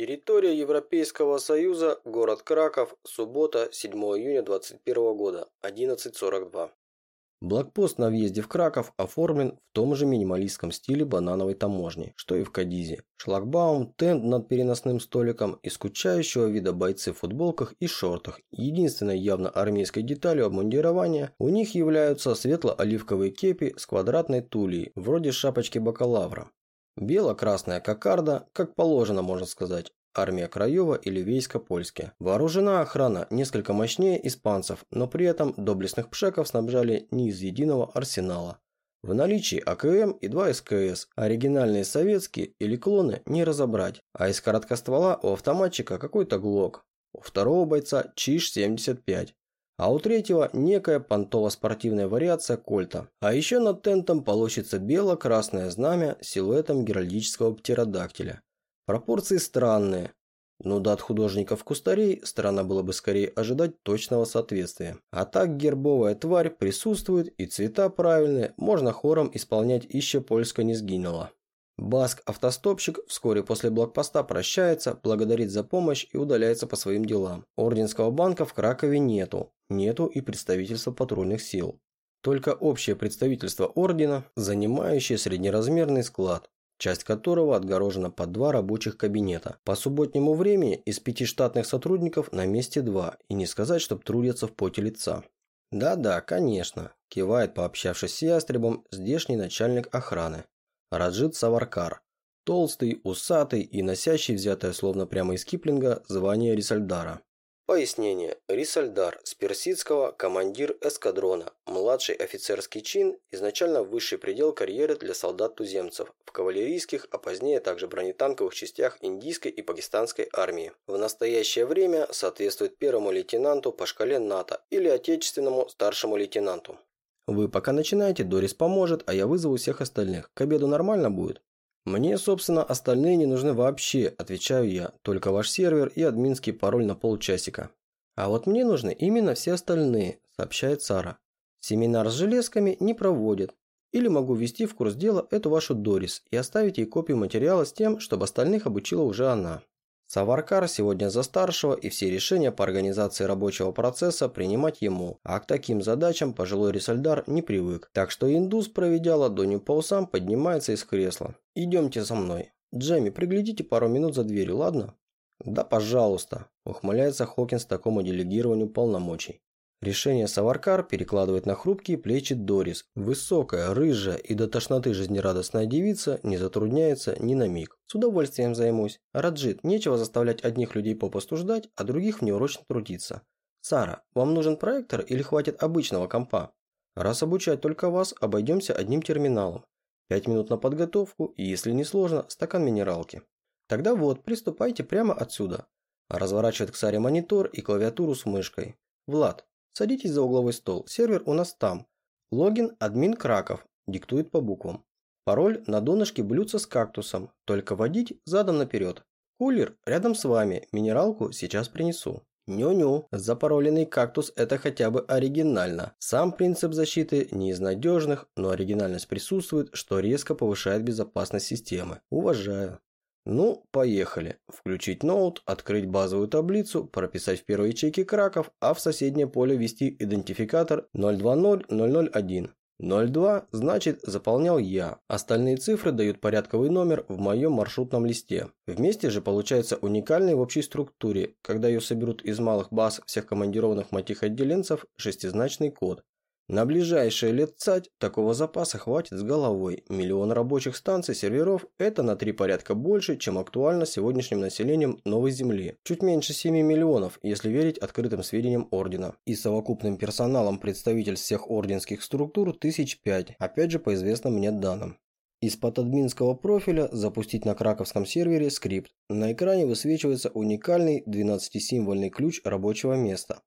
Территория Европейского Союза, город Краков, суббота, 7 июня 2021 года, 11.42. Блокпост на въезде в Краков оформлен в том же минималистском стиле банановой таможни, что и в Кадизе. Шлагбаум, тент над переносным столиком и скучающего вида бойцы в футболках и шортах. Единственной явно армейской деталью обмундирования у них являются светло-оливковые кепи с квадратной тулей, вроде шапочки бакалавра. Бело-красная кокарда, как положено, можно сказать. Армия Краева или войско-польские. Вооружена охрана несколько мощнее испанцев, но при этом доблестных пшеков снабжали не из единого арсенала. В наличии АКМ и два СКС, оригинальные советские или клоны не разобрать, а из короткоствола у автоматчика какой-то ГЛОК, у второго бойца ЧИШ-75, а у третьего некая понтово-спортивная вариация кольта. А еще над тентом полощется бело-красное знамя с силуэтом геральдического птеродактиля. Пропорции странные, но да от художников-кустарей странно было бы скорее ожидать точного соответствия. А так гербовая тварь присутствует и цвета правильные, можно хором исполнять «Ище польска не сгинула». Баск-автостопщик вскоре после блокпоста прощается, благодарит за помощь и удаляется по своим делам. Орденского банка в Кракове нету, нету и представительства патрульных сил. Только общее представительство ордена, занимающее среднеразмерный склад, часть которого отгорожена под два рабочих кабинета. По субботнему времени из пяти штатных сотрудников на месте два, и не сказать, чтоб трудятся в поте лица. «Да-да, конечно», – кивает, пообщавшись с ястребом, здешний начальник охраны. Раджит Саваркар. Толстый, усатый и носящий, взятое словно прямо из Киплинга, звание Рисальдара. Пояснение. Рисальдар с персидского командир эскадрона, младший офицерский чин, изначально высший предел карьеры для солдат-туземцев в кавалерийских, а позднее также бронетанковых частях индийской и пакистанской армии. В настоящее время соответствует первому лейтенанту по шкале НАТО или отечественному старшему лейтенанту. Вы пока начинаете, Дорис поможет, а я вызову всех остальных. К обеду нормально будет? Мне, собственно, остальные не нужны вообще, отвечаю я. Только ваш сервер и админский пароль на полчасика. А вот мне нужны именно все остальные, сообщает Сара. Семинар с железками не проводят. Или могу ввести в курс дела эту вашу Дорис и оставить ей копию материала с тем, чтобы остальных обучила уже она. Саваркар сегодня за старшего и все решения по организации рабочего процесса принимать ему, а к таким задачам пожилой Рисальдар не привык. Так что индус, проведя ладонью по усам, поднимается из кресла. «Идемте со мной. Джемми, приглядите пару минут за дверью, ладно?» «Да, пожалуйста», – ухмыляется Хокинс такому делегированию полномочий. Решение Саваркар перекладывает на хрупкие плечи Дорис. Высокая, рыжая и до тошноты жизнерадостная девица не затрудняется ни на миг. С удовольствием займусь. Раджит, нечего заставлять одних людей попусту ждать, а других внеурочно трудиться. Сара, вам нужен проектор или хватит обычного компа? Раз обучать только вас, обойдемся одним терминалом. Пять минут на подготовку и, если не сложно, стакан минералки. Тогда вот, приступайте прямо отсюда. Разворачивает к Саре монитор и клавиатуру с мышкой. Влад, Садитесь за угловой стол, сервер у нас там. Логин админ Краков, диктует по буквам. Пароль на донышке блюдца с кактусом, только водить задом наперед. Кулер рядом с вами, минералку сейчас принесу. Ню-ню, запароленный кактус это хотя бы оригинально. Сам принцип защиты не из надежных, но оригинальность присутствует, что резко повышает безопасность системы. Уважаю. Ну, поехали. Включить ноут, открыть базовую таблицу, прописать в первой ячейке краков, а в соседнее поле ввести идентификатор 020001. 02 значит заполнял я. Остальные цифры дают порядковый номер в моем маршрутном листе. Вместе же получается уникальный в общей структуре, когда ее соберут из малых баз всех командированных матих отделенцев шестизначный код. На ближайшие лет цать такого запаса хватит с головой. Миллион рабочих станций, серверов – это на три порядка больше, чем актуально сегодняшним населением Новой Земли. Чуть меньше 7 миллионов, если верить открытым сведениям Ордена. И совокупным персоналом представительств всех орденских структур тысяч пять, опять же по известным мне данным. Из-под админского профиля запустить на краковском сервере скрипт. На экране высвечивается уникальный 12-символьный ключ рабочего места.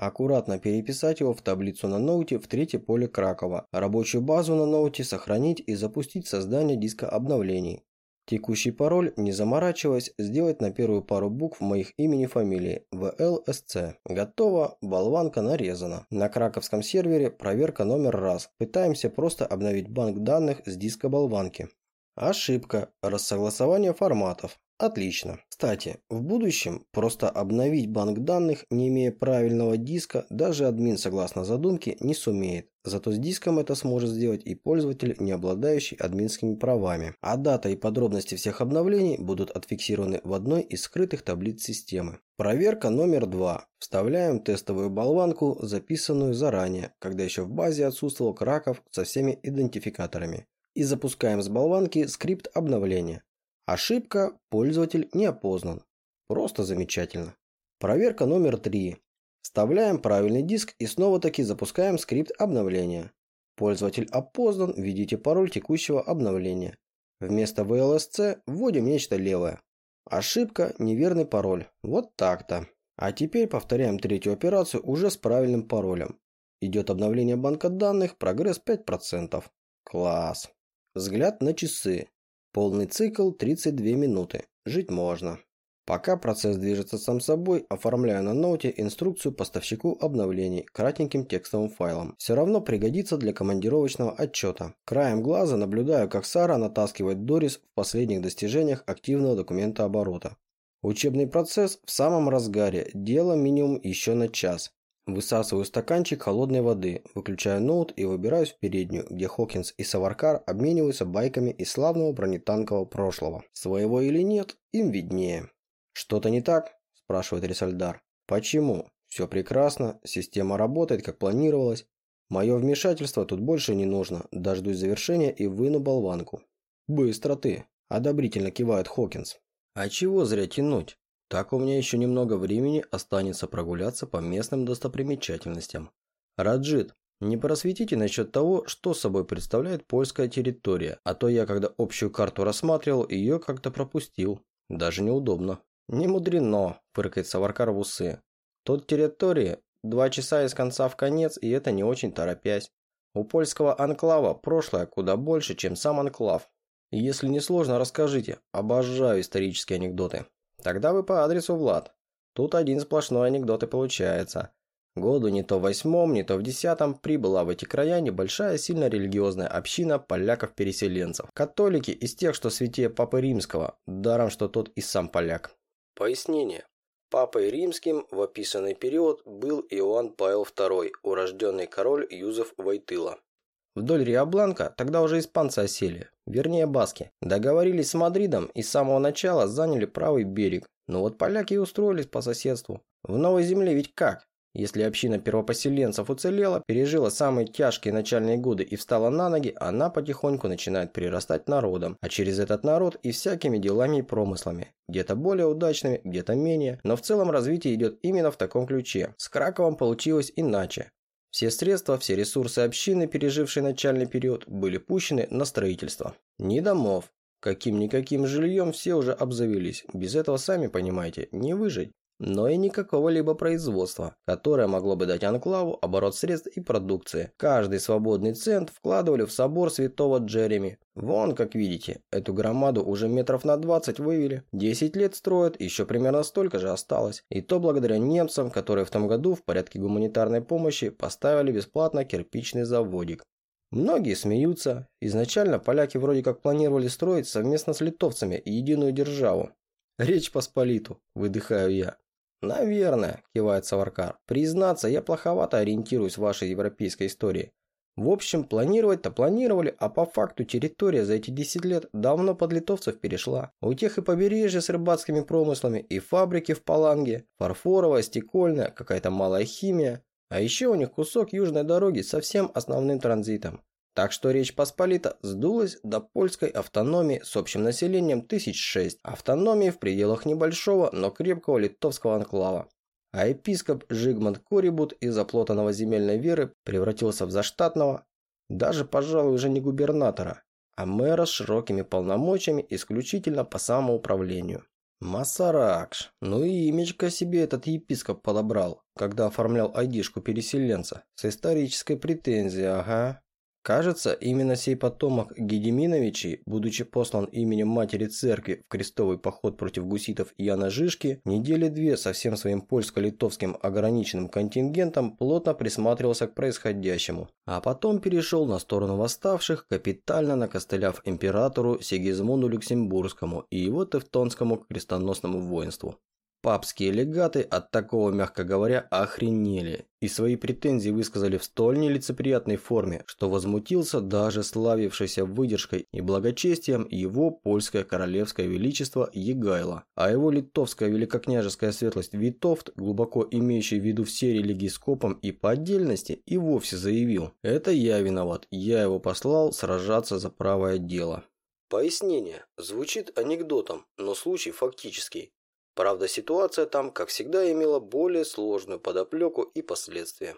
Аккуратно переписать его в таблицу на ноуте в третье поле Кракова. Рабочую базу на ноуте сохранить и запустить создание диска обновлений. Текущий пароль, не заморачиваясь, сделать на первую пару букв моих имени и фамилии VLSC. Готово, болванка нарезана. На краковском сервере проверка номер раз. Пытаемся просто обновить банк данных с диска болванки. Ошибка. Рассогласование форматов. Отлично. Кстати, в будущем просто обновить банк данных, не имея правильного диска, даже админ согласно задумке не сумеет. Зато с диском это сможет сделать и пользователь, не обладающий админскими правами. А дата и подробности всех обновлений будут отфиксированы в одной из скрытых таблиц системы. Проверка номер два. Вставляем тестовую болванку, записанную заранее, когда еще в базе отсутствовал Краков со всеми идентификаторами. И запускаем с болванки скрипт обновления. Ошибка «Пользователь не опознан». Просто замечательно. Проверка номер три. Вставляем правильный диск и снова-таки запускаем скрипт обновления. Пользователь опознан, введите пароль текущего обновления. Вместо VLSC вводим нечто левое. Ошибка, неверный пароль. Вот так-то. А теперь повторяем третью операцию уже с правильным паролем. Идет обновление банка данных, прогресс 5%. Класс. Взгляд на часы. Полный цикл 32 минуты. Жить можно. Пока процесс движется сам собой, оформляю на ноуте инструкцию поставщику обновлений кратеньким текстовым файлом. Все равно пригодится для командировочного отчета. Краем глаза наблюдаю, как Сара натаскивает Дорис в последних достижениях активного документа оборота. Учебный процесс в самом разгаре, дело минимум еще на час. Высасываю стаканчик холодной воды, выключаю ноут и выбираюсь в переднюю, где Хокинс и Саваркар обмениваются байками из славного бронетанкового прошлого. Своего или нет, им виднее. «Что-то не так?» – спрашивает Рисальдар. «Почему? Все прекрасно, система работает, как планировалось. Мое вмешательство тут больше не нужно, дождусь завершения и выну болванку». «Быстро ты!» – одобрительно кивает Хокинс. «А чего зря тянуть? Так у меня еще немного времени останется прогуляться по местным достопримечательностям. Раджит, не просветите насчет того, что собой представляет польская территория, а то я, когда общую карту рассматривал, ее как-то пропустил. Даже неудобно. Не мудрено, фыркает Саваркар в усы. Тут территории два часа из конца в конец, и это не очень торопясь. У польского анклава прошлое куда больше, чем сам анклав. если не сложно, расскажите. Обожаю исторические анекдоты. Тогда вы по адресу, Влад. Тут один сплошной анекдот и получается. Году не то в восьмом, не то в десятом прибыла в эти края небольшая сильно религиозная община поляков-переселенцев. Католики из тех, что святее Папы Римского, даром, что тот и сам поляк. Пояснение. Папой римским в описанный период был Иоанн Павел II, урожденный король Юзеф Войтыла. Вдоль Риобланка тогда уже испанцы осели, вернее баски. Договорились с Мадридом и с самого начала заняли правый берег. Но вот поляки устроились по соседству. В Новой Земле ведь как? Если община первопоселенцев уцелела, пережила самые тяжкие начальные годы и встала на ноги, она потихоньку начинает прирастать народом, а через этот народ и всякими делами и промыслами. Где-то более удачными, где-то менее, но в целом развитие идет именно в таком ключе. С Краковом получилось иначе. Все средства, все ресурсы общины, пережившей начальный период, были пущены на строительство. Ни домов. Каким-никаким жильем все уже обзавелись. Без этого, сами понимаете, не выжить но и никакого либо производства, которое могло бы дать анклаву оборот средств и продукции. Каждый свободный цент вкладывали в собор святого Джереми. Вон, как видите, эту громаду уже метров на 20 вывели. 10 лет строят, еще примерно столько же осталось. И то благодаря немцам, которые в том году в порядке гуманитарной помощи поставили бесплатно кирпичный заводик. Многие смеются. Изначально поляки вроде как планировали строить совместно с литовцами единую державу. Речь Посполиту, выдыхаю я. «Наверное», – кивает Саваркар. «Признаться, я плоховато ориентируюсь в вашей европейской истории. В общем, планировать-то планировали, а по факту территория за эти 10 лет давно под литовцев перешла. У тех и побережье с рыбацкими промыслами, и фабрики в Паланге, фарфоровая, стекольная, какая-то малая химия. А еще у них кусок южной дороги со всем основным транзитом. Так что Речь Посполита сдулась до польской автономии с общим населением тысяч шесть, автономии в пределах небольшого, но крепкого литовского анклава. А епископ Жигмунд Корибут из оплотанного земельной веры превратился в заштатного, даже, пожалуй, уже не губернатора, а мэра с широкими полномочиями исключительно по самоуправлению. Масаракш. Ну и имечко себе этот епископ подобрал, когда оформлял айдишку переселенца. С исторической претензией, ага. Кажется, именно сей потомок Гедеминовичей, будучи послан именем матери церкви в крестовый поход против гуситов Яна Жишки, недели две со всем своим польско-литовским ограниченным контингентом плотно присматривался к происходящему, а потом перешел на сторону восставших, капитально накостыляв императору Сигизмунду Люксембургскому и его тевтонскому крестоносному воинству. Папские легаты от такого, мягко говоря, охренели и свои претензии высказали в столь нелицеприятной форме, что возмутился даже славившийся выдержкой и благочестием его польское королевское величество Егайло, а его литовская великокняжеская светлость Витовт, глубоко имеющий в виду все религии скопом и по отдельности, и вовсе заявил «Это я виноват, я его послал сражаться за правое дело». Пояснение. Звучит анекдотом, но случай фактический. Правда, ситуация там, как всегда, имела более сложную подоплеку и последствия.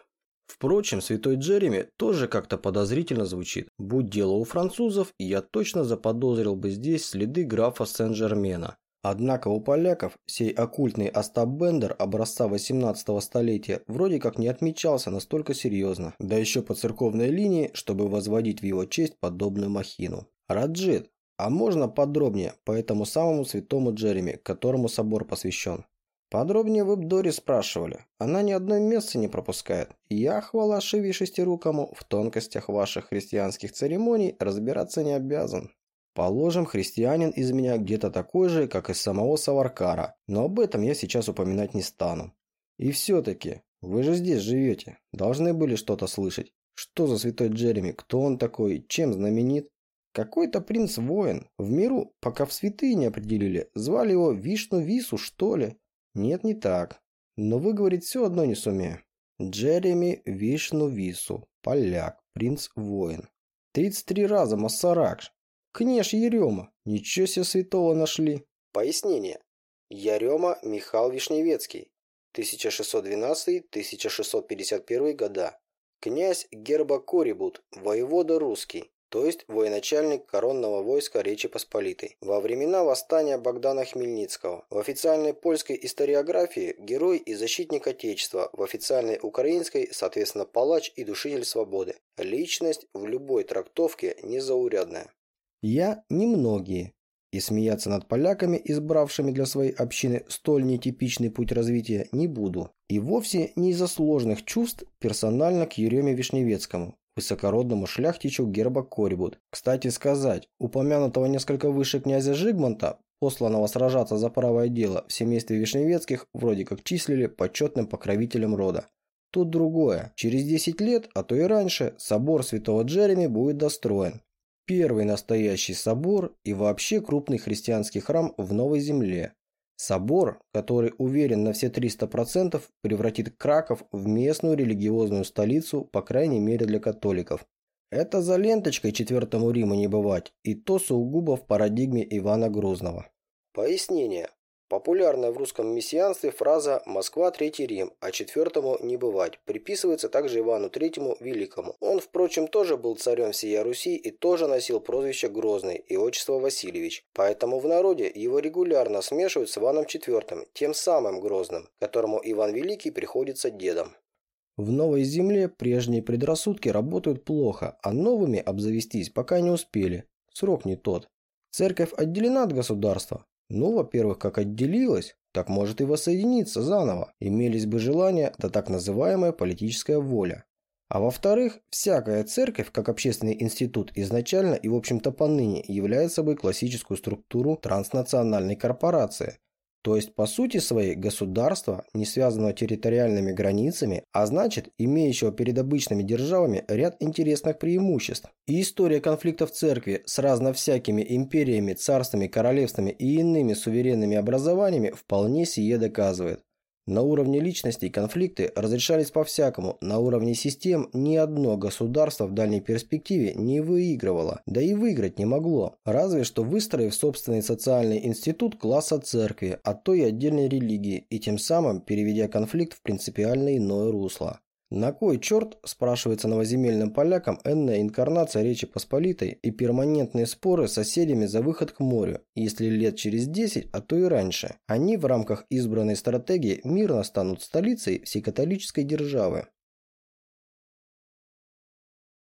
Впрочем, святой Джереми тоже как-то подозрительно звучит. Будь дело у французов, я точно заподозрил бы здесь следы графа Сен-Жермена. Однако у поляков сей оккультный Остап Бендер образца 18 столетия вроде как не отмечался настолько серьезно, да еще по церковной линии, чтобы возводить в его честь подобную махину. Раджит, а можно подробнее по этому самому святому Джереми, которому собор посвящен? Подробнее вы б Дори спрашивали. Она ни одной места не пропускает. Я, хвала Шиви Шестирукому, в тонкостях ваших христианских церемоний разбираться не обязан. Положим, христианин из меня где-то такой же, как из самого Саваркара, но об этом я сейчас упоминать не стану. И все-таки, вы же здесь живете, должны были что-то слышать. Что за святой Джереми, кто он такой, чем знаменит? Какой-то принц-воин. В миру, пока в святые не определили, звали его Вишну-Вису, что ли? Нет, не так. Но выговорить все одно не сумею. Джереми Вишну-Вису. Поляк. Принц-воин. 33 раза Массаракш. Кнеж Ерема. Ничего себе святого нашли. Пояснение. Ярема Михаил Вишневецкий. 1612-1651 года. Князь Герба Корибут, воевода русский то есть военачальник коронного войска Речи Посполитой. Во времена восстания Богдана Хмельницкого в официальной польской историографии герой и защитник Отечества, в официальной украинской, соответственно, палач и душитель свободы. Личность в любой трактовке незаурядная. Я немногие. И смеяться над поляками, избравшими для своей общины столь нетипичный путь развития, не буду. И вовсе не из-за сложных чувств персонально к Ереме Вишневецкому, высокородному шляхтичу Герба Корибут. Кстати сказать, упомянутого несколько выше князя Жигмонта, посланного сражаться за правое дело в семействе Вишневецких, вроде как числили почетным покровителем рода. Тут другое. Через 10 лет, а то и раньше, собор святого Джереми будет достроен. Первый настоящий собор и вообще крупный христианский храм в Новой Земле. Собор, который уверен на все 300%, превратит Краков в местную религиозную столицу, по крайней мере для католиков. Это за ленточкой Четвертому Риму не бывать, и то сугубо в парадигме Ивана Грозного. Пояснение. Популярная в русском мессианстве фраза «Москва – Третий Рим, а четвертому не бывать» приписывается также Ивану Третьему Великому. Он, впрочем, тоже был царем всея Руси и тоже носил прозвище Грозный и отчество Васильевич. Поэтому в народе его регулярно смешивают с Иваном IV, тем самым Грозным, которому Иван Великий приходится дедом. В новой земле прежние предрассудки работают плохо, а новыми обзавестись пока не успели. Срок не тот. Церковь отделена от государства, ну, во-первых, как отделилась, так может и воссоединиться заново. Имелись бы желания, да так называемая политическая воля. А во-вторых, всякая церковь, как общественный институт, изначально и в общем-то поныне является собой классическую структуру транснациональной корпорации, то есть, по сути своей, государство, не связанного территориальными границами, а значит, имеющего перед обычными державами ряд интересных преимуществ. И история конфликтов церкви с разно всякими империями, царствами, королевствами и иными суверенными образованиями вполне сие доказывает. На уровне личностей конфликты разрешались по-всякому, на уровне систем ни одно государство в дальней перспективе не выигрывало, да и выиграть не могло, разве что выстроив собственный социальный институт класса церкви, а то и отдельной религии, и тем самым переведя конфликт в принципиально иное русло. На кой черт, спрашивается новоземельным полякам, энная инкарнация Речи Посполитой и перманентные споры с соседями за выход к морю, если лет через 10, а то и раньше, они в рамках избранной стратегии мирно станут столицей всей католической державы.